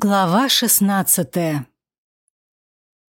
Глава шестнадцатая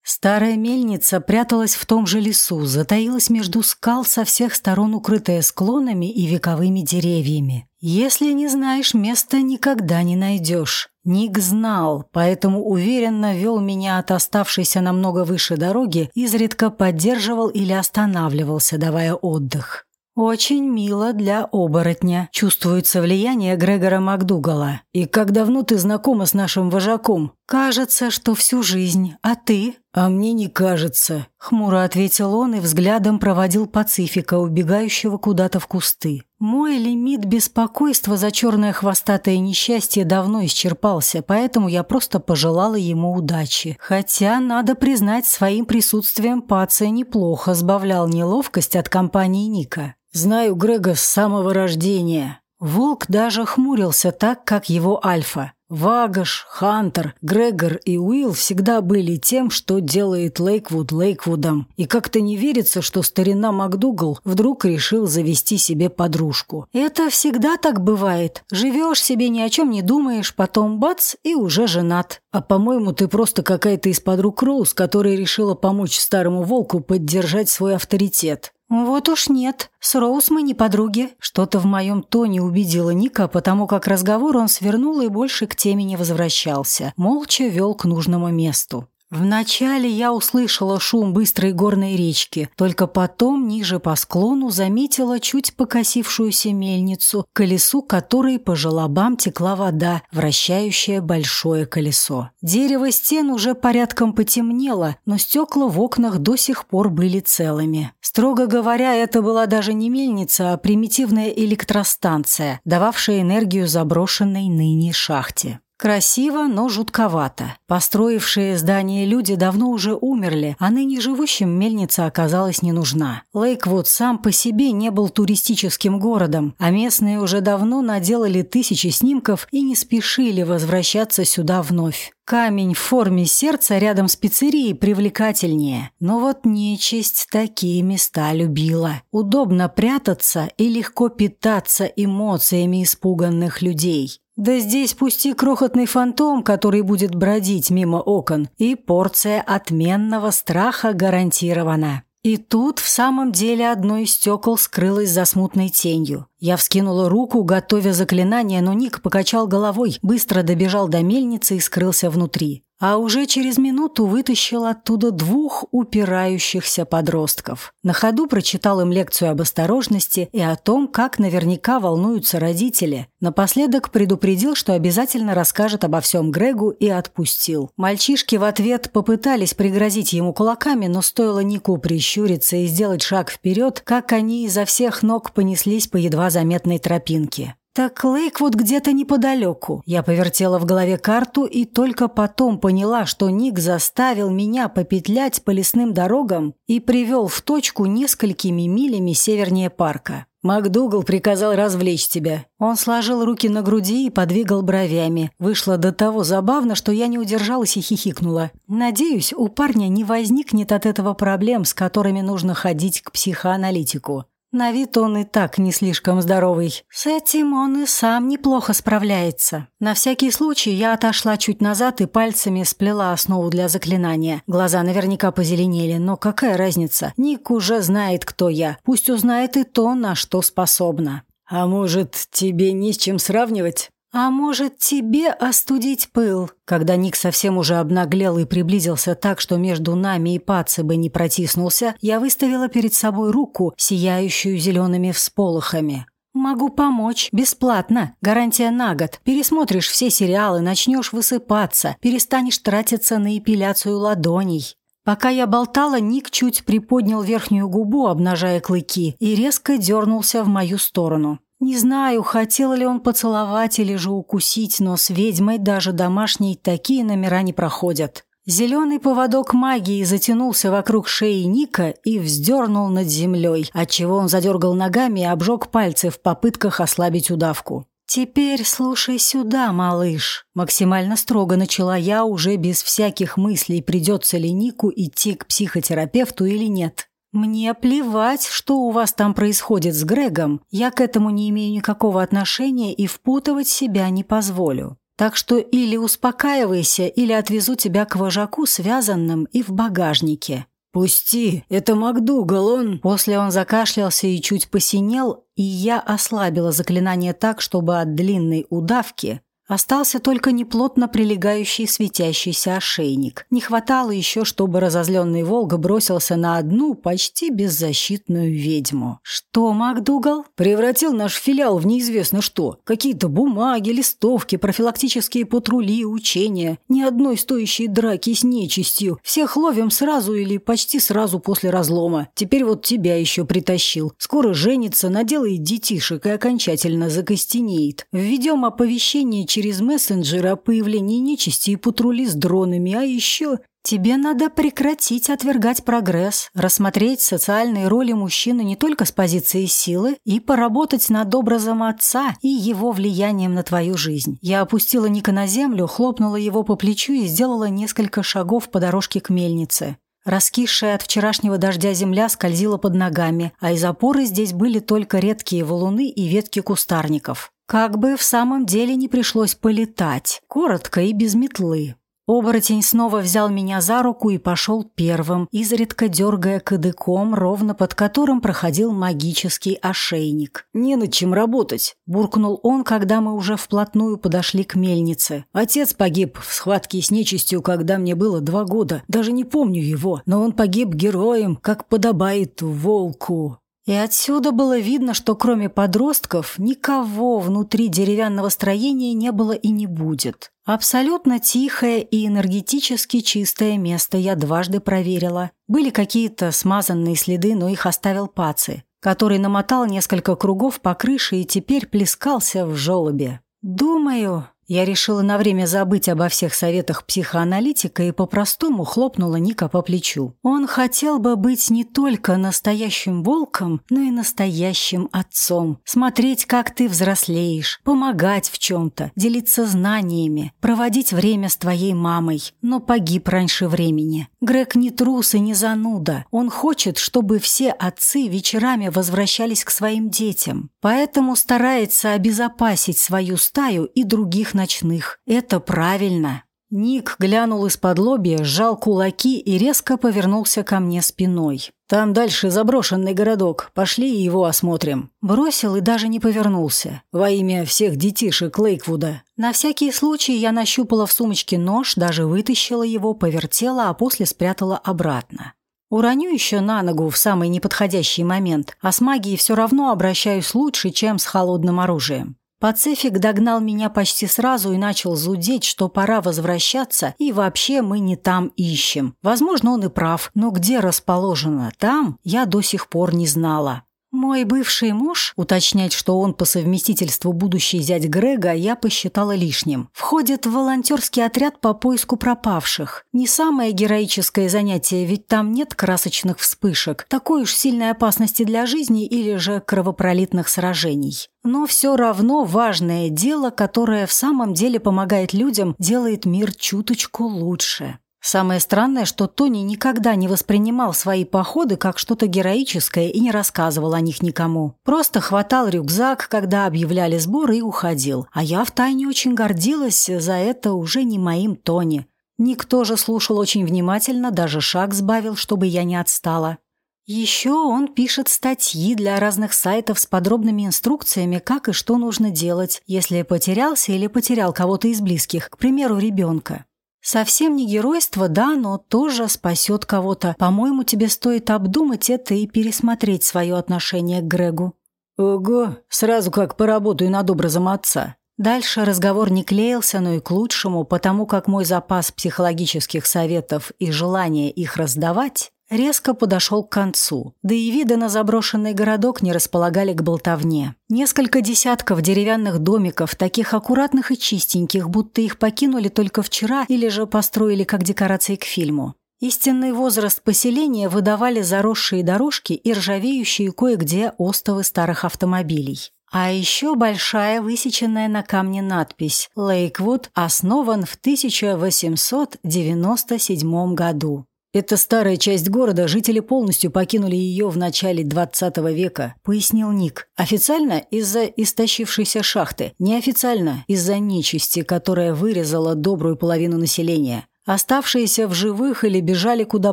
Старая мельница пряталась в том же лесу, затаилась между скал со всех сторон, укрытая склонами и вековыми деревьями. Если не знаешь места, никогда не найдешь. Ник знал, поэтому уверенно вел меня от оставшейся намного выше дороги, изредка поддерживал или останавливался, давая отдых. Очень мило для оборотня. Чувствуется влияние Грегора МакДугала. И как давно ты знакома с нашим вожаком? Кажется, что всю жизнь. А ты? А мне не кажется. Хмуро ответил он и взглядом проводил Пацифика, убегающего куда-то в кусты. Мой лимит беспокойства за черное хвостатое несчастье давно исчерпался, поэтому я просто пожелала ему удачи. Хотя, надо признать, своим присутствием Паца неплохо сбавлял неловкость от компании Ника. Знаю Грега с самого рождения. Волк даже хмурился так, как его альфа. Вагаш, Хантер, Грегор и Уилл всегда были тем, что делает Лейквуд Лейквудом. И как-то не верится, что старина МакДугал вдруг решил завести себе подружку. Это всегда так бывает. Живешь себе, ни о чем не думаешь, потом бац, и уже женат. А по-моему, ты просто какая-то из подруг Роуз, которая решила помочь старому волку поддержать свой авторитет. «Вот уж нет, с Роуз мы не подруги». Что-то в моем тоне убедило Ника, потому как разговор он свернул и больше к теме не возвращался. Молча вел к нужному месту. Вначале я услышала шум быстрой горной речки, только потом ниже по склону заметила чуть покосившуюся мельницу, колесу которой по желобам текла вода, вращающая большое колесо. Дерево стен уже порядком потемнело, но стекла в окнах до сих пор были целыми. Строго говоря, это была даже не мельница, а примитивная электростанция, дававшая энергию заброшенной ныне шахте. Красиво, но жутковато. Построившие здание люди давно уже умерли, а ныне живущим мельница оказалась не нужна. Лейквуд сам по себе не был туристическим городом, а местные уже давно наделали тысячи снимков и не спешили возвращаться сюда вновь. Камень в форме сердца рядом с пиццерией привлекательнее. Но вот нечисть такие места любила. Удобно прятаться и легко питаться эмоциями испуганных людей. Да здесь пусти крохотный фантом, который будет бродить мимо окон, и порция отменного страха гарантирована. И тут в самом деле одно из стекол скрылось за смутной тенью. Я вскинула руку, готовя заклинание, но Ник покачал головой, быстро добежал до мельницы и скрылся внутри а уже через минуту вытащил оттуда двух упирающихся подростков. На ходу прочитал им лекцию об осторожности и о том, как наверняка волнуются родители. Напоследок предупредил, что обязательно расскажет обо всем Грегу и отпустил. Мальчишки в ответ попытались пригрозить ему кулаками, но стоило Нику прищуриться и сделать шаг вперед, как они изо всех ног понеслись по едва заметной тропинке. «Так Лейквуд где-то неподалеку». Я повертела в голове карту и только потом поняла, что Ник заставил меня попетлять по лесным дорогам и привел в точку несколькими милями севернее парка. «МакДугал приказал развлечь тебя». Он сложил руки на груди и подвигал бровями. Вышло до того забавно, что я не удержалась и хихикнула. «Надеюсь, у парня не возникнет от этого проблем, с которыми нужно ходить к психоаналитику». На вид он и так не слишком здоровый. С этим он и сам неплохо справляется. На всякий случай я отошла чуть назад и пальцами сплела основу для заклинания. Глаза наверняка позеленели, но какая разница? Ник уже знает, кто я. Пусть узнает и то, на что способна. «А может, тебе не с чем сравнивать?» «А может, тебе остудить пыл?» Когда Ник совсем уже обнаглел и приблизился так, что между нами и Пацебой не протиснулся, я выставила перед собой руку, сияющую зелеными всполохами. «Могу помочь. Бесплатно. Гарантия на год. Пересмотришь все сериалы, начнешь высыпаться, перестанешь тратиться на эпиляцию ладоней». Пока я болтала, Ник чуть приподнял верхнюю губу, обнажая клыки, и резко дернулся в мою сторону. Не знаю, хотел ли он поцеловать или же укусить, но с ведьмой даже домашней такие номера не проходят. Зеленый поводок магии затянулся вокруг шеи Ника и вздернул над землей, отчего он задергал ногами и обжег пальцы в попытках ослабить удавку. «Теперь слушай сюда, малыш», – максимально строго начала я уже без всяких мыслей, придется ли Нику идти к психотерапевту или нет. «Мне плевать, что у вас там происходит с Грегом. Я к этому не имею никакого отношения и впутывать себя не позволю. Так что или успокаивайся, или отвезу тебя к вожаку связанным и в багажнике». «Пусти, это МакДугал, он...» После он закашлялся и чуть посинел, и я ослабила заклинание так, чтобы от длинной удавки Остался только неплотно прилегающий светящийся ошейник. Не хватало еще, чтобы разозленный Волга бросился на одну почти беззащитную ведьму. «Что, МакДугал?» «Превратил наш филиал в неизвестно что. Какие-то бумаги, листовки, профилактические патрули, учения. Ни одной стоящей драки с нечистью. Всех ловим сразу или почти сразу после разлома. Теперь вот тебя еще притащил. Скоро женится, наделает детишек и окончательно закостенеет. Введем оповещение через через мессенджер о появлении нечисти и патрули с дронами, а еще... Тебе надо прекратить отвергать прогресс, рассмотреть социальные роли мужчины не только с позиции силы и поработать над образом отца и его влиянием на твою жизнь. Я опустила Ника на землю, хлопнула его по плечу и сделала несколько шагов по дорожке к мельнице. Раскисшая от вчерашнего дождя земля скользила под ногами, а из опоры здесь были только редкие валуны и ветки кустарников. Как бы в самом деле не пришлось полетать, коротко и без метлы. Оборотень снова взял меня за руку и пошел первым, изредка дергая кадыком, ровно под которым проходил магический ошейник. «Не над чем работать», – буркнул он, когда мы уже вплотную подошли к мельнице. «Отец погиб в схватке с нечистью, когда мне было два года. Даже не помню его, но он погиб героем, как подобает волку». И отсюда было видно, что кроме подростков никого внутри деревянного строения не было и не будет. Абсолютно тихое и энергетически чистое место я дважды проверила. Были какие-то смазанные следы, но их оставил Паци, который намотал несколько кругов по крыше и теперь плескался в желобе. «Думаю, я решила на время забыть обо всех советах психоаналитика и по-простому хлопнула Ника по плечу. Он хотел бы быть не только настоящим волком, но и настоящим отцом. Смотреть, как ты взрослеешь, помогать в чем-то, делиться знаниями, проводить время с твоей мамой. Но погиб раньше времени. Грег не трус и не зануда. Он хочет, чтобы все отцы вечерами возвращались к своим детям. Поэтому старается обезопасить свою стаю и других ночных. Это правильно. Ник глянул из-под лобья, сжал кулаки и резко повернулся ко мне спиной. «Там дальше заброшенный городок. Пошли и его осмотрим». Бросил и даже не повернулся. «Во имя всех детишек Лейквуда». На всякий случай я нащупала в сумочке нож, даже вытащила его, повертела, а после спрятала обратно. Уроню еще на ногу в самый неподходящий момент, а с магией все равно обращаюсь лучше, чем с холодным оружием. Пацифик догнал меня почти сразу и начал зудеть, что пора возвращаться, и вообще мы не там ищем. Возможно, он и прав, но где расположено там, я до сих пор не знала. Мой бывший муж, уточнять, что он по совместительству будущий зять Грега, я посчитала лишним. Входит в волонтерский отряд по поиску пропавших. Не самое героическое занятие, ведь там нет красочных вспышек, такой уж сильной опасности для жизни или же кровопролитных сражений. Но все равно важное дело, которое в самом деле помогает людям, делает мир чуточку лучше. Самое странное, что Тони никогда не воспринимал свои походы как что-то героическое и не рассказывал о них никому. Просто хватал рюкзак, когда объявляли сбор и уходил. А я втайне очень гордилась за это уже не моим Тони. Никто же слушал очень внимательно, даже шаг сбавил, чтобы я не отстала. Еще он пишет статьи для разных сайтов с подробными инструкциями, как и что нужно делать, если потерялся или потерял кого-то из близких, к примеру, ребенка. Совсем не геройство, да, но тоже спасет кого-то. По-моему, тебе стоит обдумать это и пересмотреть свое отношение к Грегу. Ого, сразу как поработаю над образом отца. Дальше разговор не клеился, но и к лучшему, потому как мой запас психологических советов и желание их раздавать резко подошел к концу, да и виды на заброшенный городок не располагали к болтовне. Несколько десятков деревянных домиков, таких аккуратных и чистеньких, будто их покинули только вчера или же построили как декорации к фильму. Истинный возраст поселения выдавали заросшие дорожки и ржавеющие кое-где остовы старых автомобилей. А еще большая высеченная на камне надпись «Лейквуд основан в 1897 году». «Это старая часть города, жители полностью покинули ее в начале 20 века», – пояснил Ник. «Официально из-за истощившейся шахты, неофициально из-за нечисти, которая вырезала добрую половину населения. Оставшиеся в живых или бежали куда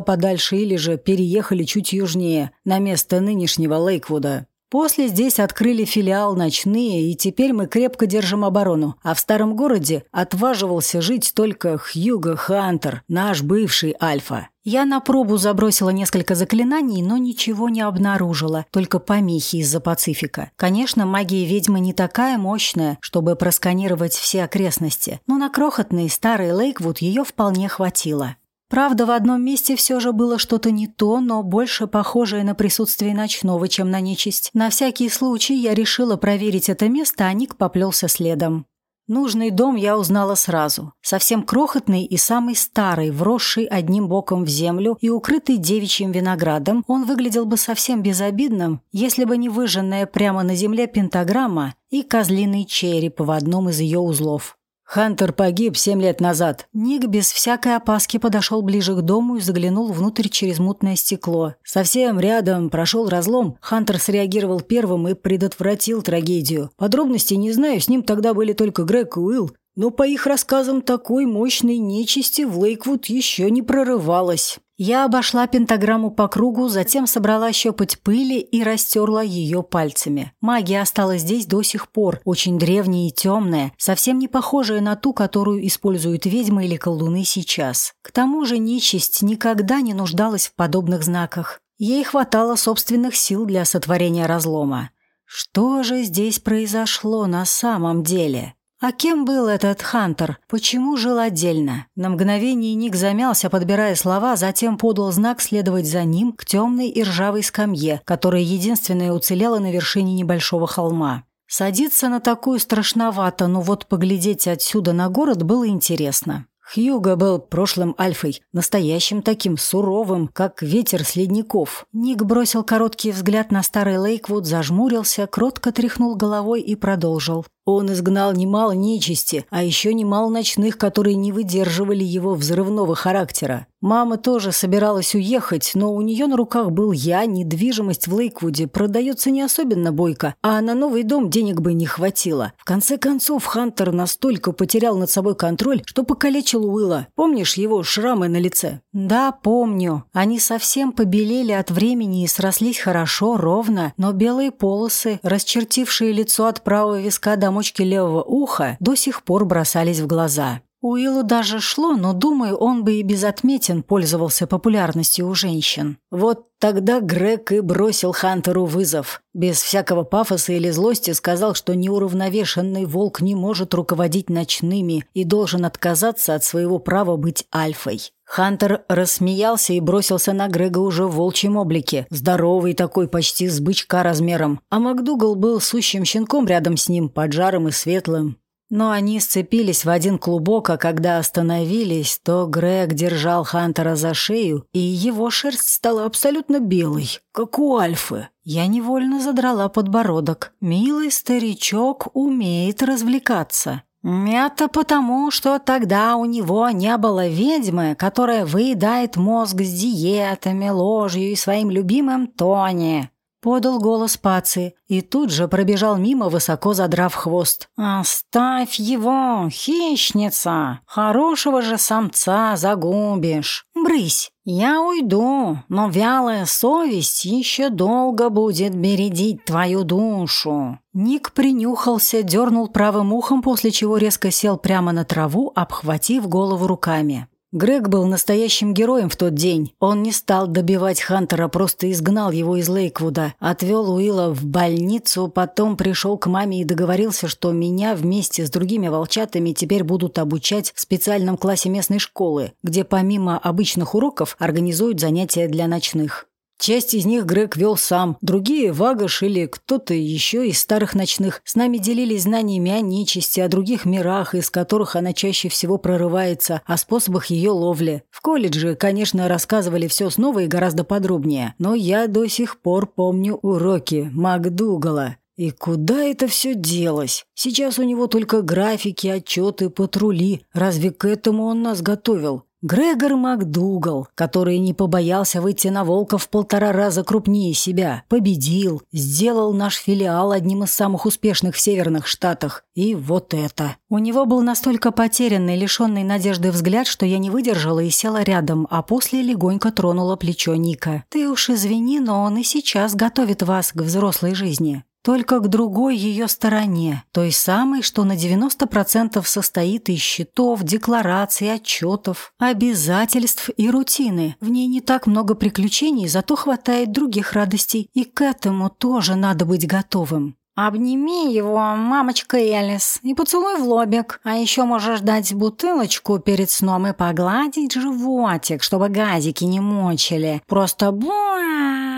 подальше, или же переехали чуть южнее, на место нынешнего Лейквуда. После здесь открыли филиал «Ночные», и теперь мы крепко держим оборону. А в старом городе отваживался жить только Хьюго Хантер, наш бывший Альфа. Я на пробу забросила несколько заклинаний, но ничего не обнаружила, только помехи из-за Пацифика. Конечно, магия ведьмы не такая мощная, чтобы просканировать все окрестности, но на крохотный старый Лейквуд ее вполне хватило. Правда, в одном месте все же было что-то не то, но больше похожее на присутствие ночного, чем на нечисть. На всякий случай я решила проверить это место, а Ник поплелся следом. Нужный дом я узнала сразу. Совсем крохотный и самый старый, вросший одним боком в землю и укрытый девичьим виноградом, он выглядел бы совсем безобидным, если бы не выжженная прямо на земле пентаграмма и козлиный череп в одном из ее узлов. Хантер погиб семь лет назад. Ник без всякой опаски подошел ближе к дому и заглянул внутрь через мутное стекло. Совсем рядом прошел разлом. Хантер среагировал первым и предотвратил трагедию. Подробностей не знаю, с ним тогда были только Грег и Уилл. Но по их рассказам такой мощной нечисти в Лейквуд еще не прорывалось. Я обошла пентаграмму по кругу, затем собрала щепоть пыли и растерла ее пальцами. Магия осталась здесь до сих пор, очень древняя и темная, совсем не похожая на ту, которую используют ведьмы или колдуны сейчас. К тому же нечисть никогда не нуждалась в подобных знаках. Ей хватало собственных сил для сотворения разлома. Что же здесь произошло на самом деле? А кем был этот Хантер? Почему жил отдельно? На мгновение Ник замялся, подбирая слова, затем подал знак следовать за ним к темной и ржавой скамье, которая единственная уцелела на вершине небольшого холма. Садиться на такую страшновато, но вот поглядеть отсюда на город было интересно. Хьюго был прошлым альфой, настоящим таким суровым, как ветер с ледников. Ник бросил короткий взгляд на старый Лейквуд, зажмурился, кротко тряхнул головой и продолжил. Он изгнал немало нечисти, а еще немало ночных, которые не выдерживали его взрывного характера. Мама тоже собиралась уехать, но у нее на руках был я, недвижимость в Лейквуде продается не особенно бойко, а на новый дом денег бы не хватило. В конце концов, Хантер настолько потерял над собой контроль, что покалечил Уилла. Помнишь его шрамы на лице? Да, помню. Они совсем побелели от времени и срослись хорошо, ровно, но белые полосы, расчертившие лицо от правого виска до мочки левого уха, до сих пор бросались в глаза. Уиллу даже шло, но, думаю, он бы и без отметин пользовался популярностью у женщин. Вот тогда Грег и бросил Хантеру вызов. Без всякого пафоса или злости сказал, что неуравновешенный волк не может руководить ночными и должен отказаться от своего права быть альфой. Хантер рассмеялся и бросился на Грега уже в волчьем облике, здоровый такой, почти с бычка размером, а МакДугал был сущим щенком рядом с ним, поджарым и светлым. Но они сцепились в один клубок, а когда остановились, то Грег держал Хантера за шею, и его шерсть стала абсолютно белой, как у Альфы. Я невольно задрала подбородок. Милый старичок умеет развлекаться. Это потому, что тогда у него не было ведьмы, которая выедает мозг с диетами, ложью и своим любимым Тони. Подал голос Паци и тут же пробежал мимо, высоко задрав хвост. «Оставь его, хищница! Хорошего же самца загубишь! Брысь! Я уйду, но вялая совесть еще долго будет бередить твою душу!» Ник принюхался, дернул правым ухом, после чего резко сел прямо на траву, обхватив голову руками. Грег был настоящим героем в тот день. Он не стал добивать Хантера, просто изгнал его из Лейквуда, отвел Уилла в больницу, потом пришел к маме и договорился, что меня вместе с другими волчатами теперь будут обучать в специальном классе местной школы, где помимо обычных уроков организуют занятия для ночных. Часть из них Грег вел сам, другие – Вагаш или кто-то еще из старых ночных. С нами делились знаниями о нечисти, о других мирах, из которых она чаще всего прорывается, о способах ее ловли. В колледже, конечно, рассказывали все снова и гораздо подробнее, но я до сих пор помню уроки МакДугала. И куда это все делось? Сейчас у него только графики, отчеты, патрули. Разве к этому он нас готовил? Грегор МакДугал, который не побоялся выйти на волка в полтора раза крупнее себя, победил, сделал наш филиал одним из самых успешных в северных штатах. И вот это. У него был настолько потерянный, лишенный надежды взгляд, что я не выдержала и села рядом, а после легонько тронула плечо Ника. «Ты уж извини, но он и сейчас готовит вас к взрослой жизни только к другой ее стороне, той самой, что на 90% состоит из счетов, деклараций, отчетов, обязательств и рутины. В ней не так много приключений, зато хватает других радостей, и к этому тоже надо быть готовым. «Обними его, мамочка Элис, и поцелуй в лобик. А еще можешь дать бутылочку перед сном и погладить животик, чтобы газики не мочили. Просто буа!»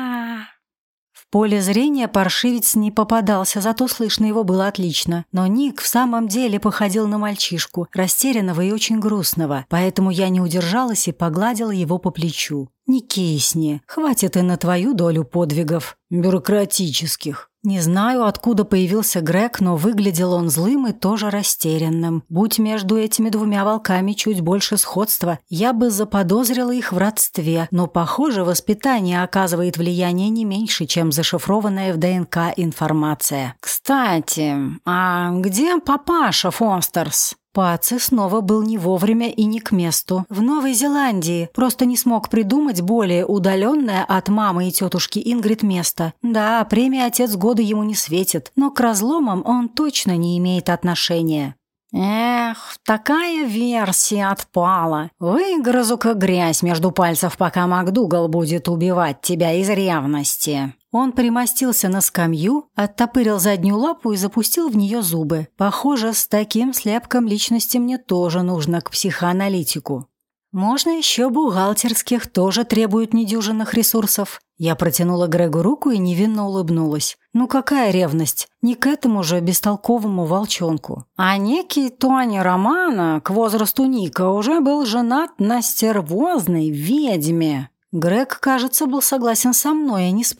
Поле зрения паршивец не попадался, зато слышно его было отлично. Но Ник в самом деле походил на мальчишку, растерянного и очень грустного, поэтому я не удержалась и погладила его по плечу. «Не кисни, хватит и на твою долю подвигов. Бюрократических». Не знаю, откуда появился Грег, но выглядел он злым и тоже растерянным. Будь между этими двумя волками чуть больше сходства, я бы заподозрила их в родстве, но, похоже, воспитание оказывает влияние не меньше, чем зашифрованная в ДНК информация. «Кстати, а где папаша Фостерс?» Паци снова был не вовремя и не к месту. В Новой Зеландии просто не смог придумать более удаленное от мамы и тетушки Ингрид место. Да, премия «Отец года» ему не светит, но к разломам он точно не имеет отношения. Эх, такая версия отпала. Выгрызу-ка грязь между пальцев, пока МакДугал будет убивать тебя из ревности. Он примостился на скамью, оттопырил заднюю лапу и запустил в нее зубы. Похоже, с таким слепком личности мне тоже нужно к психоаналитику. Можно еще бухгалтерских, тоже требуют недюжинных ресурсов. Я протянула Грегу руку и невинно улыбнулась. Ну какая ревность? Не к этому же бестолковому волчонку. А некий Тони Романа к возрасту Ника уже был женат на стервозной ведьме. Грег, кажется, был согласен со мной, а не с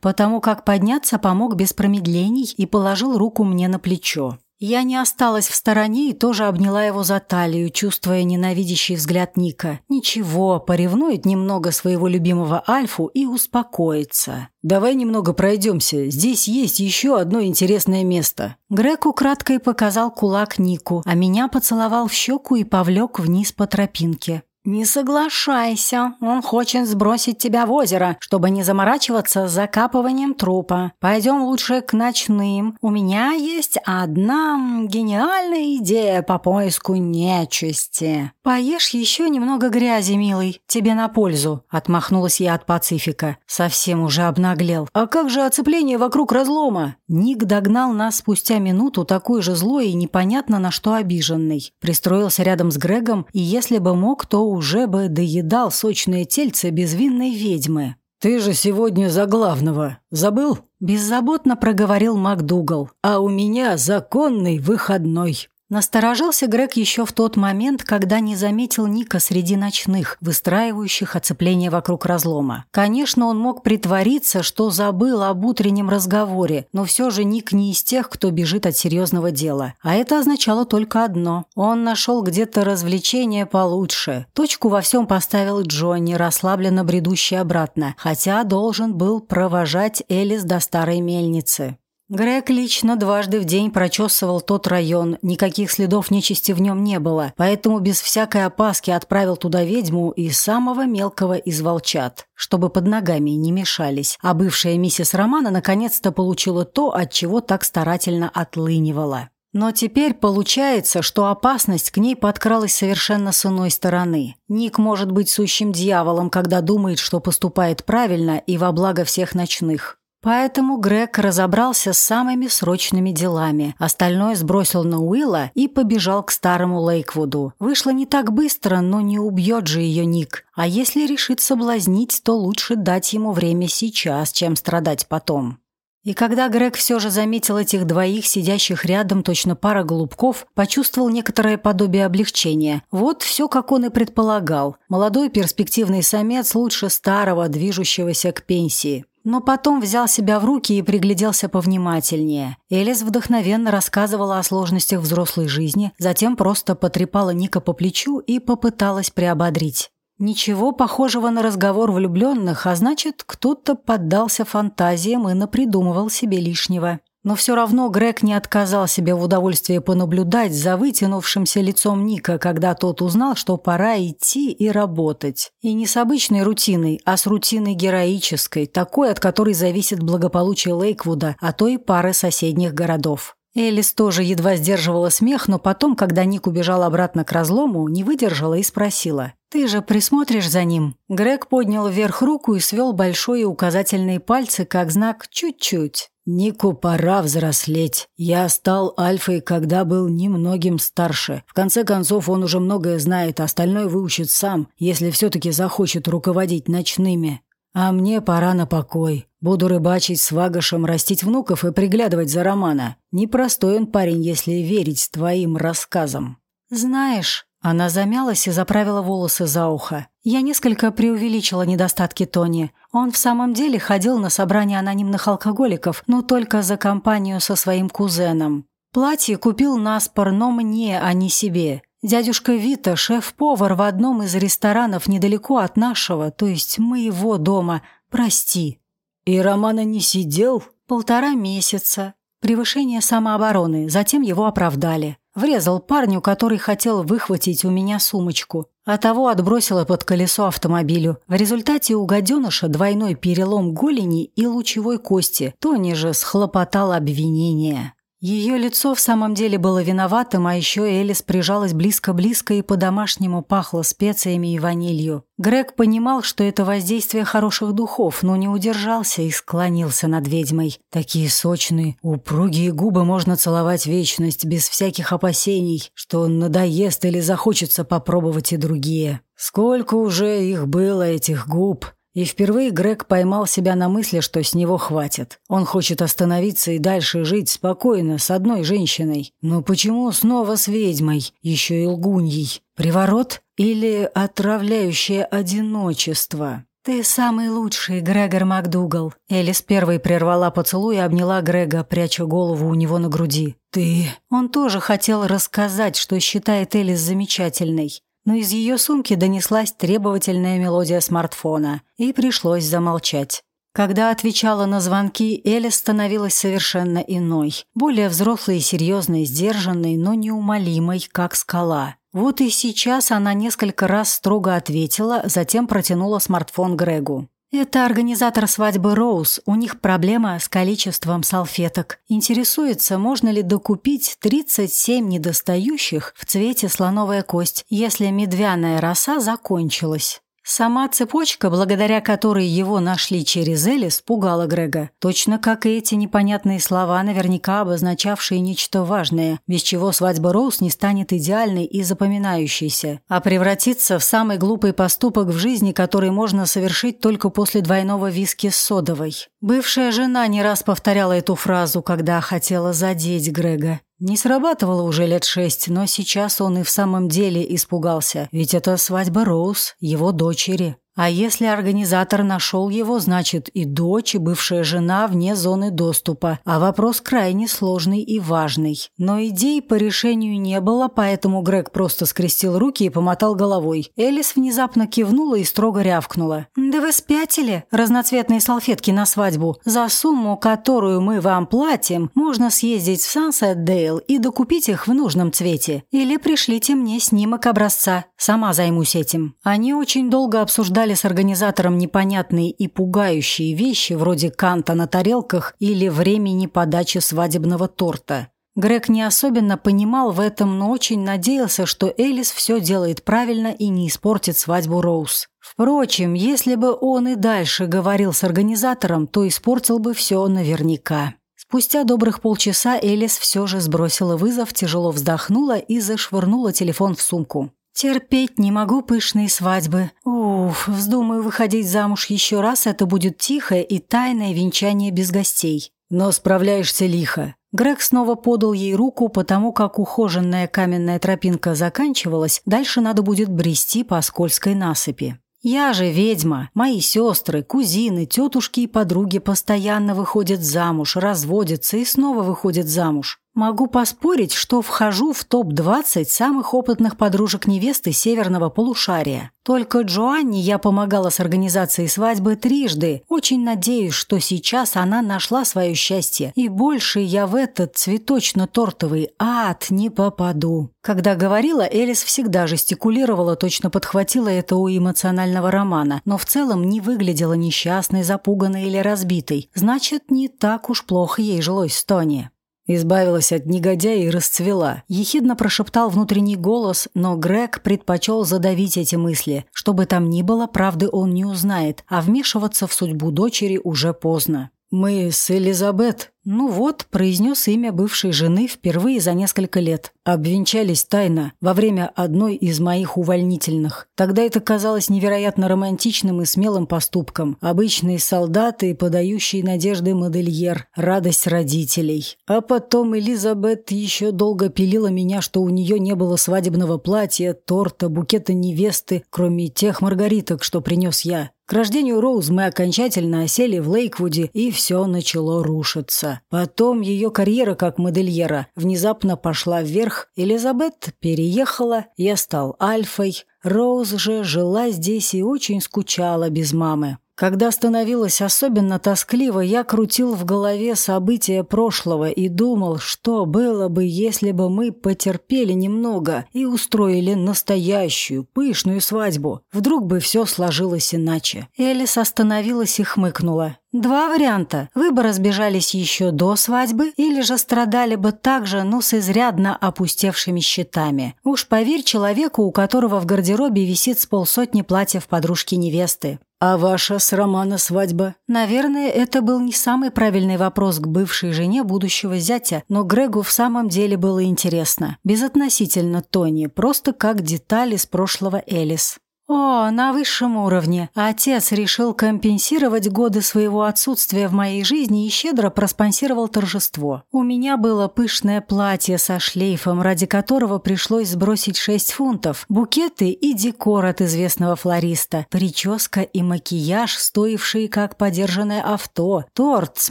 потому как подняться помог без промедлений и положил руку мне на плечо. Я не осталась в стороне и тоже обняла его за талию, чувствуя ненавидящий взгляд Ника. Ничего, поревнует немного своего любимого Альфу и успокоится. «Давай немного пройдемся. Здесь есть еще одно интересное место». Грег украдкой показал кулак Нику, а меня поцеловал в щеку и повлек вниз по тропинке. «Не соглашайся, он хочет сбросить тебя в озеро, чтобы не заморачиваться с закапыванием трупа. Пойдем лучше к ночным. У меня есть одна гениальная идея по поиску нечисти. Поешь еще немного грязи, милый, тебе на пользу», — отмахнулась я от Пацифика. Совсем уже обнаглел. «А как же оцепление вокруг разлома?» Ник догнал нас спустя минуту, такой же злой и непонятно на что обиженный. Пристроился рядом с Грегом, и если бы мог, то уже бы доедал сочное тельце безвинной ведьмы. «Ты же сегодня за главного. Забыл?» Беззаботно проговорил МакДугал. «А у меня законный выходной». Насторожился Грег еще в тот момент, когда не заметил Ника среди ночных, выстраивающих оцепление вокруг разлома. Конечно, он мог притвориться, что забыл об утреннем разговоре, но все же Ник не из тех, кто бежит от серьезного дела. А это означало только одно. Он нашел где-то развлечение получше. Точку во всем поставил Джонни, расслабленно бредущий обратно, хотя должен был провожать Элис до старой мельницы. Грег лично дважды в день прочесывал тот район, никаких следов нечисти в нем не было, поэтому без всякой опаски отправил туда ведьму и самого мелкого из волчат, чтобы под ногами не мешались, а бывшая миссис Романа наконец-то получила то, от чего так старательно отлынивала. Но теперь получается, что опасность к ней подкралась совершенно с иной стороны. Ник может быть сущим дьяволом, когда думает, что поступает правильно и во благо всех ночных. Поэтому Грег разобрался с самыми срочными делами. Остальное сбросил на Уилла и побежал к старому Лейквуду. Вышло не так быстро, но не убьет же ее Ник. А если решит соблазнить, то лучше дать ему время сейчас, чем страдать потом. И когда Грег все же заметил этих двоих, сидящих рядом, точно пара голубков, почувствовал некоторое подобие облегчения. Вот все, как он и предполагал. Молодой перспективный самец лучше старого, движущегося к пенсии. Но потом взял себя в руки и пригляделся повнимательнее. Элис вдохновенно рассказывала о сложностях взрослой жизни, затем просто потрепала Ника по плечу и попыталась приободрить. Ничего похожего на разговор влюбленных, а значит, кто-то поддался фантазиям и напридумывал себе лишнего. Но все равно Грег не отказал себе в удовольствии понаблюдать за вытянувшимся лицом Ника, когда тот узнал, что пора идти и работать. И не с обычной рутиной, а с рутиной героической, такой, от которой зависит благополучие Лейквуда, а то и пары соседних городов. Элис тоже едва сдерживала смех, но потом, когда Ник убежал обратно к разлому, не выдержала и спросила. «Ты же присмотришь за ним?» Грег поднял вверх руку и свел большие указательные пальцы, как знак «чуть-чуть». Нику пора взрослеть. Я стал альфой, когда был немногим старше. В конце концов, он уже многое знает, остальное выучит сам, если все-таки захочет руководить ночными. А мне пора на покой. Буду рыбачить с Вагашем, растить внуков и приглядывать за Романа. Непростой он парень, если верить твоим рассказам. Знаешь, она замялась и заправила волосы за ухо. Я несколько преувеличила недостатки Тони. Он в самом деле ходил на собрание анонимных алкоголиков, но только за компанию со своим кузеном. Платье купил наспор, но мне, а не себе. Дядюшка Вита, шеф-повар в одном из ресторанов недалеко от нашего, то есть моего дома. Прости. И Романа не сидел? Полтора месяца. Превышение самообороны, затем его оправдали. Врезал парню, который хотел выхватить у меня сумочку, а того отбросило под колесо автомобилю. В результате у гаденыша двойной перелом голени и лучевой кости. Тони же схлопотал обвинение. Ее лицо в самом деле было виноватым, а еще Элис прижалась близко-близко и по-домашнему пахло специями и ванилью. Грег понимал, что это воздействие хороших духов, но не удержался и склонился над ведьмой. Такие сочные, упругие губы можно целовать вечность, без всяких опасений, что надоест или захочется попробовать и другие. Сколько уже их было, этих губ, и впервые Грег поймал себя на мысли, что с него хватит. Он хочет остановиться и дальше жить спокойно с одной женщиной. Но почему снова с ведьмой, еще и лгуньей? Приворот или отравляющее одиночество? «Ты самый лучший, Грегор МакДугал». Элис первой прервала поцелуй и обняла Грега, пряча голову у него на груди. «Ты...» Он тоже хотел рассказать, что считает Элис замечательной но из ее сумки донеслась требовательная мелодия смартфона, и пришлось замолчать. Когда отвечала на звонки, Элис становилась совершенно иной, более взрослой и серьезной, сдержанной, но неумолимой, как скала. Вот и сейчас она несколько раз строго ответила, затем протянула смартфон Грегу. Это организатор свадьбы Роуз. У них проблема с количеством салфеток. Интересуется, можно ли докупить 37 недостающих в цвете слоновая кость, если медвяная роса закончилась. Сама цепочка, благодаря которой его нашли через Элис, пугала Грега. Точно как и эти непонятные слова, наверняка обозначавшие нечто важное, без чего свадьба Роуз не станет идеальной и запоминающейся, а превратится в самый глупый поступок в жизни, который можно совершить только после двойного виски с содовой. Бывшая жена не раз повторяла эту фразу, когда хотела задеть Грега. Не срабатывало уже лет шесть, но сейчас он и в самом деле испугался, ведь это свадьба Роуз, его дочери. А если организатор нашел его, значит и дочь, и бывшая жена вне зоны доступа, а вопрос крайне сложный и важный. Но идей по решению не было, поэтому Грег просто скрестил руки и помотал головой. Элис внезапно кивнула и строго рявкнула. «Да вы спятили? Разноцветные салфетки на свадьбу. За сумму, которую мы вам платим, можно съездить в Сансет-Дейл и докупить их в нужном цвете. Или пришлите мне снимок образца. Сама займусь этим». Они очень долго обсуждали обсуждали с организатором непонятные и пугающие вещи вроде канта на тарелках или времени подачи свадебного торта. Грег не особенно понимал в этом, но очень надеялся, что Элис все делает правильно и не испортит свадьбу Роуз. Впрочем, если бы он и дальше говорил с организатором, то испортил бы все наверняка. Спустя добрых полчаса Элис все же сбросила вызов, тяжело вздохнула и зашвырнула телефон в сумку. Терпеть не могу пышные свадьбы. Уф, вздумаю выходить замуж еще раз, это будет тихое и тайное венчание без гостей. Но справляешься лихо. Грег снова подал ей руку, потому как ухоженная каменная тропинка заканчивалась, дальше надо будет брести по скользкой насыпи. Я же ведьма. Мои сестры, кузины, тетушки и подруги постоянно выходят замуж, разводятся и снова выходят замуж. Могу поспорить, что вхожу в топ-20 самых опытных подружек невесты северного полушария. Только Джоанне я помогала с организацией свадьбы трижды. Очень надеюсь, что сейчас она нашла свое счастье, и больше я в этот цветочно-тортовый ад не попаду. Когда говорила, Элис всегда жестикулировала, точно подхватила это у эмоционального романа, но в целом не выглядела несчастной, запуганной или разбитой. Значит, не так уж плохо ей жилось в Тони. Избавилась от негодяя и расцвела. Ехидно прошептал внутренний голос, но Грег предпочел задавить эти мысли. Чтобы там ни было, правды он не узнает, а вмешиваться в судьбу дочери уже поздно. «Мы с Элизабет», ну вот, произнес имя бывшей жены впервые за несколько лет. Обвенчались тайно во время одной из моих увольнительных. Тогда это казалось невероятно романтичным и смелым поступком. Обычные солдаты, подающие надежды модельер, радость родителей. А потом Элизабет еще долго пилила меня, что у нее не было свадебного платья, торта, букета невесты, кроме тех маргариток, что принес я. Рождению Роуз мы окончательно осели в Лейквуде, и все начало рушиться. Потом ее карьера как модельера внезапно пошла вверх, Элизабет переехала, я стал альфой, Роуз же жила здесь и очень скучала без мамы. Когда становилось особенно тоскливо, я крутил в голове события прошлого и думал, что было бы, если бы мы потерпели немного и устроили настоящую, пышную свадьбу. Вдруг бы все сложилось иначе. Элис остановилась и хмыкнула. Два варианта. Вы бы разбежались еще до свадьбы, или же страдали бы так же, но с изрядно опустевшими счетами. Уж поверь человеку, у которого в гардеробе висит с полсотни платьев подружки невесты. «А ваша с Романа свадьба?» Наверное, это был не самый правильный вопрос к бывшей жене будущего зятя, но Грегу в самом деле было интересно. Безотносительно Тони, просто как детали с прошлого Элис. О, на высшем уровне. Отец решил компенсировать годы своего отсутствия в моей жизни и щедро проспонсировал торжество. У меня было пышное платье со шлейфом, ради которого пришлось сбросить 6 фунтов, букеты и декор от известного флориста, прическа и макияж, стоившие как подержанное авто, торт с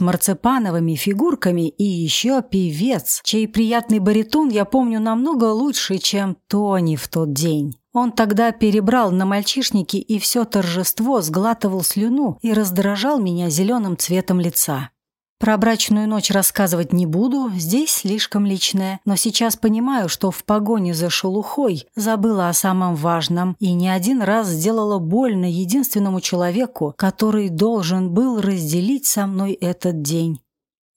марципановыми фигурками и еще певец, чей приятный баритон я помню намного лучше, чем Тони в тот день. Он тогда перебрал на мальчишники и все торжество сглатывал слюну и раздражал меня зеленым цветом лица. Про брачную ночь рассказывать не буду, здесь слишком личное, но сейчас понимаю, что в погоне за шелухой забыла о самом важном и не один раз сделала больно единственному человеку, который должен был разделить со мной этот день.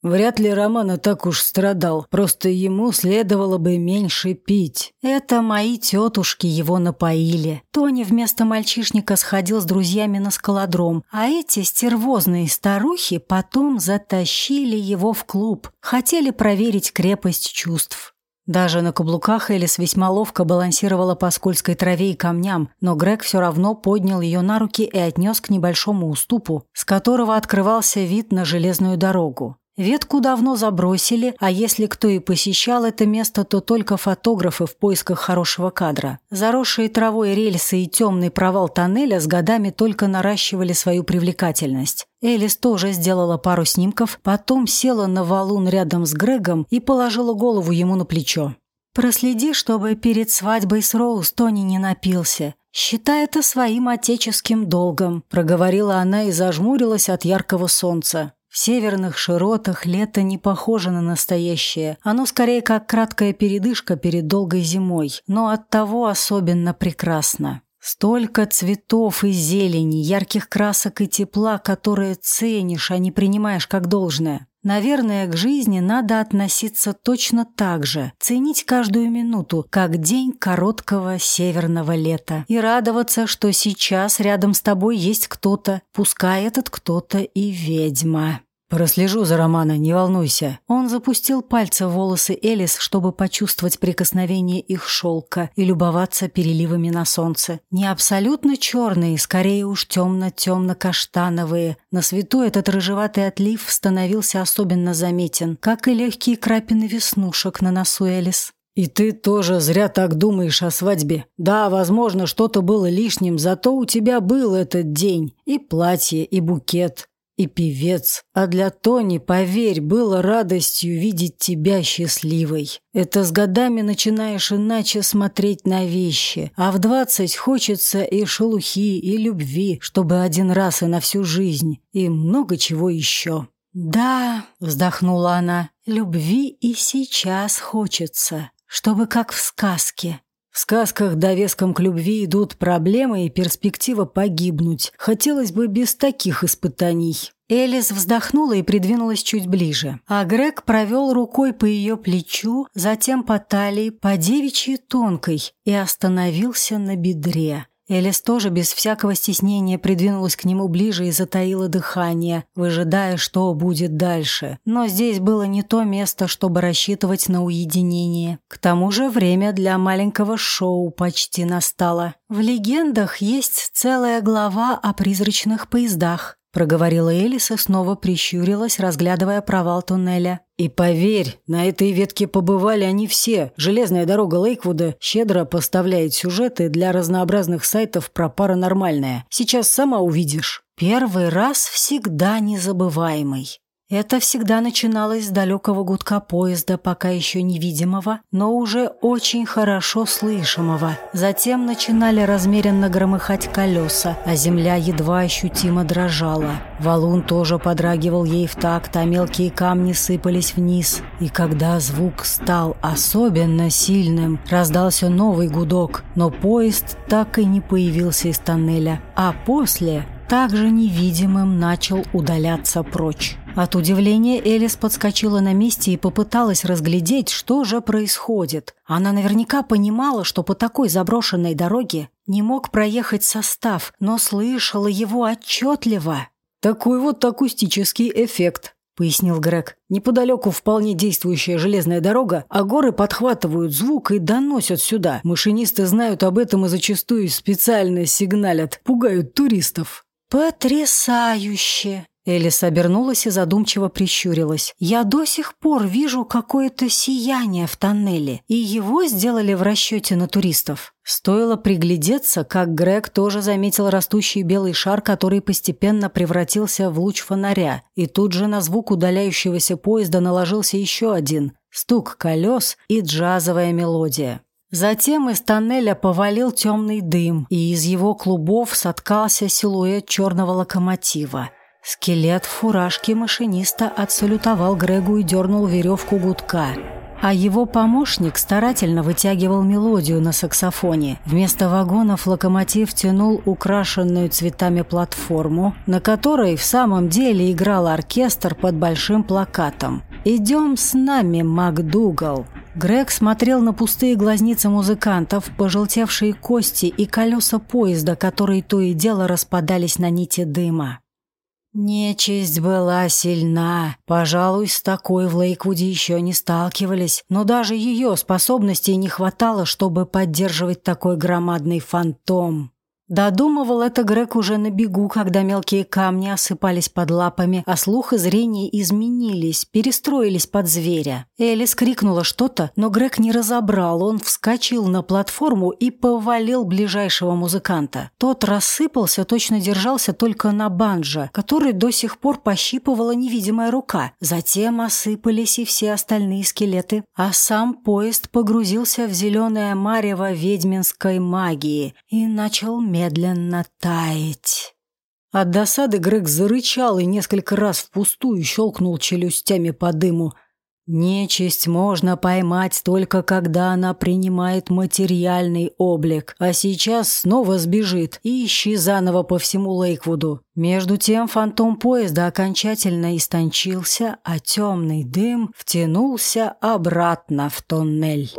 Вряд ли Романа так уж страдал, просто ему следовало бы меньше пить. Это мои тетушки его напоили. Тони вместо мальчишника сходил с друзьями на скалодром, а эти стервозные старухи потом затащили его в клуб. Хотели проверить крепость чувств. Даже на каблуках Элис весьма ловко балансировала по скользкой траве и камням, но Грег все равно поднял ее на руки и отнес к небольшому уступу, с которого открывался вид на железную дорогу. Ветку давно забросили, а если кто и посещал это место, то только фотографы в поисках хорошего кадра. Заросшие травой рельсы и темный провал тоннеля с годами только наращивали свою привлекательность. Элис тоже сделала пару снимков, потом села на валун рядом с Грегом и положила голову ему на плечо. «Проследи, чтобы перед свадьбой с Роуз Тони не напился. Считай это своим отеческим долгом», – проговорила она и зажмурилась от яркого солнца. В северных широтах лето не похоже на настоящее. Оно скорее как краткая передышка перед долгой зимой, но оттого особенно прекрасно. Столько цветов и зелени, ярких красок и тепла, которые ценишь, а не принимаешь как должное. Наверное, к жизни надо относиться точно так же, ценить каждую минуту, как день короткого северного лета, и радоваться, что сейчас рядом с тобой есть кто-то, пускай этот кто-то и ведьма. «Прослежу за Романа, не волнуйся». Он запустил пальцы в волосы Элис, чтобы почувствовать прикосновение их шелка и любоваться переливами на солнце. Не абсолютно черные, скорее уж темно-темно-каштановые. На свету этот рыжеватый отлив становился особенно заметен, как и легкие крапины веснушек на носу Элис. «И ты тоже зря так думаешь о свадьбе. Да, возможно, что-то было лишним, зато у тебя был этот день. И платье, и букет, и певец. А для Тони, поверь, было радостью видеть тебя счастливой. Это с годами начинаешь иначе смотреть на вещи. А в двадцать хочется и шелухи, и любви, чтобы один раз и на всю жизнь. И много чего еще». «Да», — вздохнула она, — «любви и сейчас хочется, чтобы как в сказке». В сказках довеском к любви идут проблемы и перспектива погибнуть. Хотелось бы без таких испытаний. Элис вздохнула и придвинулась чуть ближе, а Грег провел рукой по ее плечу, затем по талии, по девичьей тонкой и остановился на бедре. Элис тоже без всякого стеснения придвинулась к нему ближе и затаила дыхание, выжидая, что будет дальше. Но здесь было не то место, чтобы рассчитывать на уединение. К тому же время для маленького шоу почти настало. В легендах есть целая глава о призрачных поездах проговорила Элис и снова прищурилась, разглядывая провал туннеля. И поверь, на этой ветке побывали они все. Железная дорога Лейквуда щедро поставляет сюжеты для разнообразных сайтов про паранормальное. Сейчас сама увидишь. Первый раз всегда незабываемый. Это всегда начиналось с далекого гудка поезда, пока еще невидимого, но уже очень хорошо слышимого. Затем начинали размеренно громыхать колеса, а земля едва ощутимо дрожала. Валун тоже подрагивал ей в такт, а мелкие камни сыпались вниз. И когда звук стал особенно сильным, раздался новый гудок, но поезд так и не появился из тоннеля. А после также невидимым начал удаляться прочь. От удивления Элис подскочила на месте и попыталась разглядеть, что же происходит. Она наверняка понимала, что по такой заброшенной дороге не мог проехать состав, но слышала его отчетливо. «Такой вот акустический эффект», — пояснил Грег. «Неподалеку вполне действующая железная дорога, а горы подхватывают звук и доносят сюда. Машинисты знают об этом и зачастую специально сигналят, пугают туристов». «Потрясающе!» Элис обернулась и задумчиво прищурилась. «Я до сих пор вижу какое-то сияние в тоннеле, и его сделали в расчете на туристов». Стоило приглядеться, как Грег тоже заметил растущий белый шар, который постепенно превратился в луч фонаря, и тут же на звук удаляющегося поезда наложился еще один – стук колес и джазовая мелодия. Затем из тоннеля повалил темный дым, и из его клубов соткался силуэт черного локомотива. Скелет в фуражке машиниста отсалютовал Грегу и дернул веревку гудка. А его помощник старательно вытягивал мелодию на саксофоне. Вместо вагонов локомотив тянул украшенную цветами платформу, на которой в самом деле играл оркестр под большим плакатом. «Идем с нами, МакДугал». Грег смотрел на пустые глазницы музыкантов, пожелтевшие кости и колеса поезда, которые то и дело распадались на нити дыма. Нечисть была сильна. Пожалуй, с такой в Лейквуде еще не сталкивались, но даже ее способностей не хватало, чтобы поддерживать такой громадный фантом. Додумывал это Грег уже на бегу, когда мелкие камни осыпались под лапами, а слух и зрение изменились, перестроились под зверя. Элис крикнула что-то, но Грег не разобрал. Он вскочил на платформу и повалил ближайшего музыканта. Тот рассыпался, точно держался только на банджо, который до сих пор пощипывала невидимая рука. Затем осыпались и все остальные скелеты, а сам поезд погрузился в зеленое марево ведьминской магии и начал медленно медленно таять. От досады Грег зарычал и несколько раз впустую щелкнул челюстями по дыму. Нечисть можно поймать только когда она принимает материальный облик, а сейчас снова сбежит и ищи заново по всему Лейквуду. Между тем фантом поезда окончательно истончился, а темный дым втянулся обратно в тоннель.